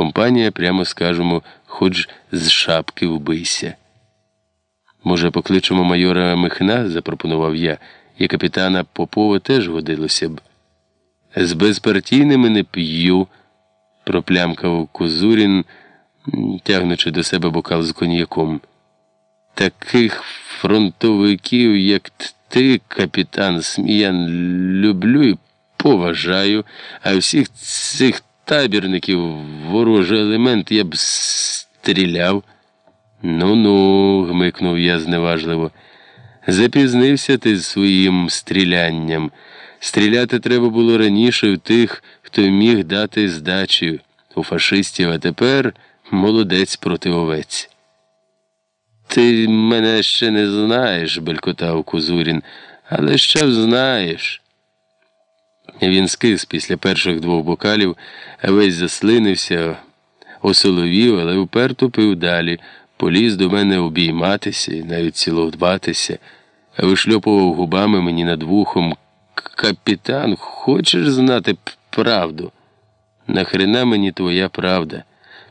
Компанія, прямо скажемо, хоч з шапки вбийся. Може, покличемо майора Михна, запропонував я, і капітана Попова теж годилося б. З безпартійними не п'ю, проплямкав Козурін, тягнучи до себе бокал з коньяком. Таких фронтовиків, як ти, капітан Сміян, люблю і поважаю, а всіх цих табірників ворожий елемент я б стріляв. Ну ну, гмикнув я зневажливо. Запізнився ти з своїм стрілянням. Стріляти треба було раніше в тих, хто міг дати здачі у фашистів, а тепер молодець проти овець. Ти мене ще не знаєш, белькотав Кузурін, але ще знаєш. Він скис після перших двох бокалів, весь заслинився, осоловів, але вперто пив далі, поліз до мене обійматися і навіть цілодбатися, вишльопував губами мені над вухом. Капітан, хочеш знати правду? Нахрена мені твоя правда?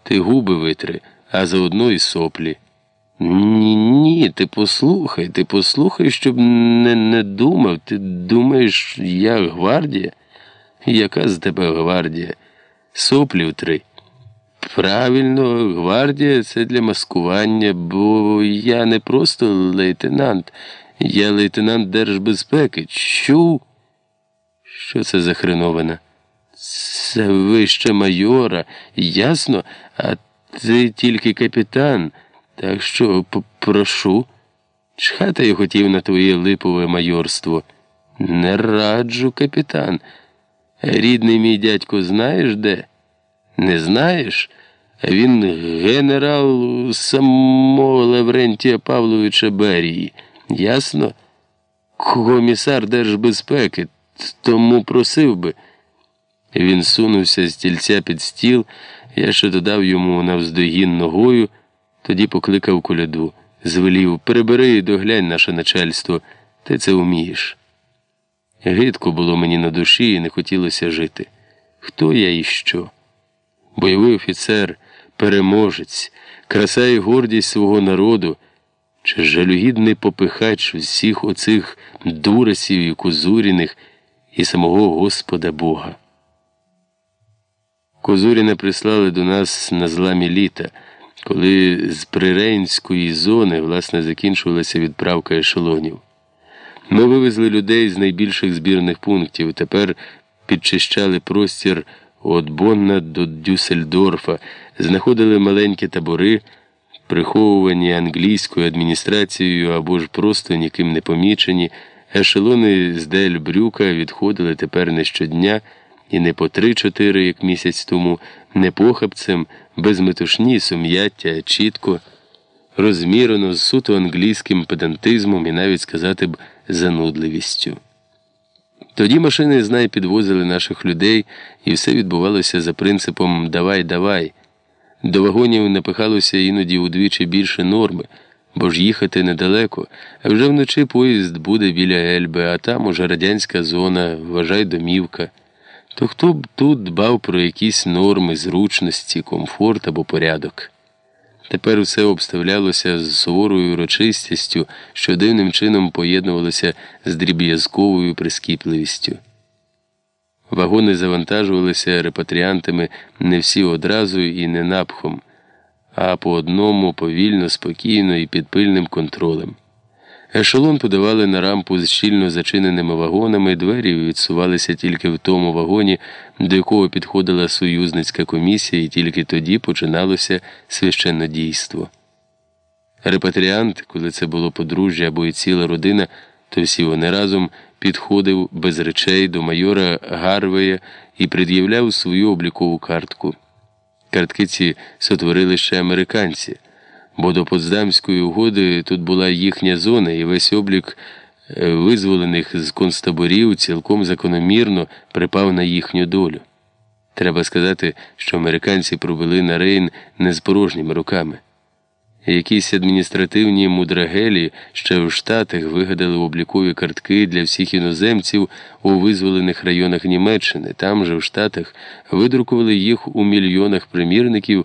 Ти губи витри, а заодно і соплі. Ні, ні, ти послухай, ти послухай, щоб не не думав. Ти думаєш, я гвардія? Яка з тебе гвардія? Соплів три. Правильно, гвардія це для маскування, бо я не просто лейтенант, я лейтенант держбезпеки. Чув? Що це за хреновина? Це вище майора, ясно, а ти тільки капітан. Так що прошу, чхати я хотів на твоє липове майорство. Не раджу, капітан. Рідний мій дядько знаєш де? Не знаєш? Він генерал самого Лаврентія Павловича Берії. Ясно? Комісар держбезпеки, тому просив би. Він сунувся з стільця під стіл, я ще додав йому навздогін ногою. Тоді покликав коляду, звелів прибери і доглянь наше начальство, ти це вмієш. Гидко було мені на душі і не хотілося жити. Хто я і що? Бойовий офіцер, переможець, краса і гордість свого народу, чи жалюгідний попихач всіх оцих дурасів і козуріних і самого Господа Бога. Козуріна прислали до нас на зламі літа коли з Прирейнської зони власне закінчувалася відправка ешелонів. Ми вивезли людей з найбільших збірних пунктів. Тепер підчищали простір від Бонна до Дюссельдорфа, знаходили маленькі табори, приховувані англійською адміністрацією або ж просто ніким не помічені. Ешелони з Дель-Брюка відходили тепер не щодня і не по три-чотири, як місяць тому, не похабцем, без метушні, сум'яття, чітко, розмірено з суто англійським педантизмом і навіть сказати б занудливістю. Тоді машини знай підвозили наших людей, і все відбувалося за принципом Давай, давай. До вагонів напихалося іноді удвічі більше норми, бо ж їхати недалеко, а вже вночі поїзд буде біля Ельби, а там уже радянська зона, вважай домівка то хто б тут дбав про якісь норми, зручності, комфорт або порядок? Тепер все обставлялося з суворою урочистістю, що дивним чином поєднувалося з дріб'язковою прискіпливістю. Вагони завантажувалися репатріантами не всі одразу і не напхом, а по одному повільно, спокійно і під пильним контролем. Ешелон подавали на рампу з щільно зачиненими вагонами, двері відсувалися тільки в тому вагоні, до якого підходила союзницька комісія, і тільки тоді починалося священнодійство. Репатріант, коли це було подружжя або і ціла родина, то всі вони разом підходив без речей до майора Гарвея і пред'являв свою облікову картку. Картки ці сотворили ще американці бо до Потсдамської угоди тут була їхня зона, і весь облік е, визволених з концтаборів цілком закономірно припав на їхню долю. Треба сказати, що американці пробили на Рейн не з порожніми руками. Якісь адміністративні мудрагелі ще в Штатах вигадали облікові картки для всіх іноземців у визволених районах Німеччини. Там же в Штатах видрукували їх у мільйонах примірників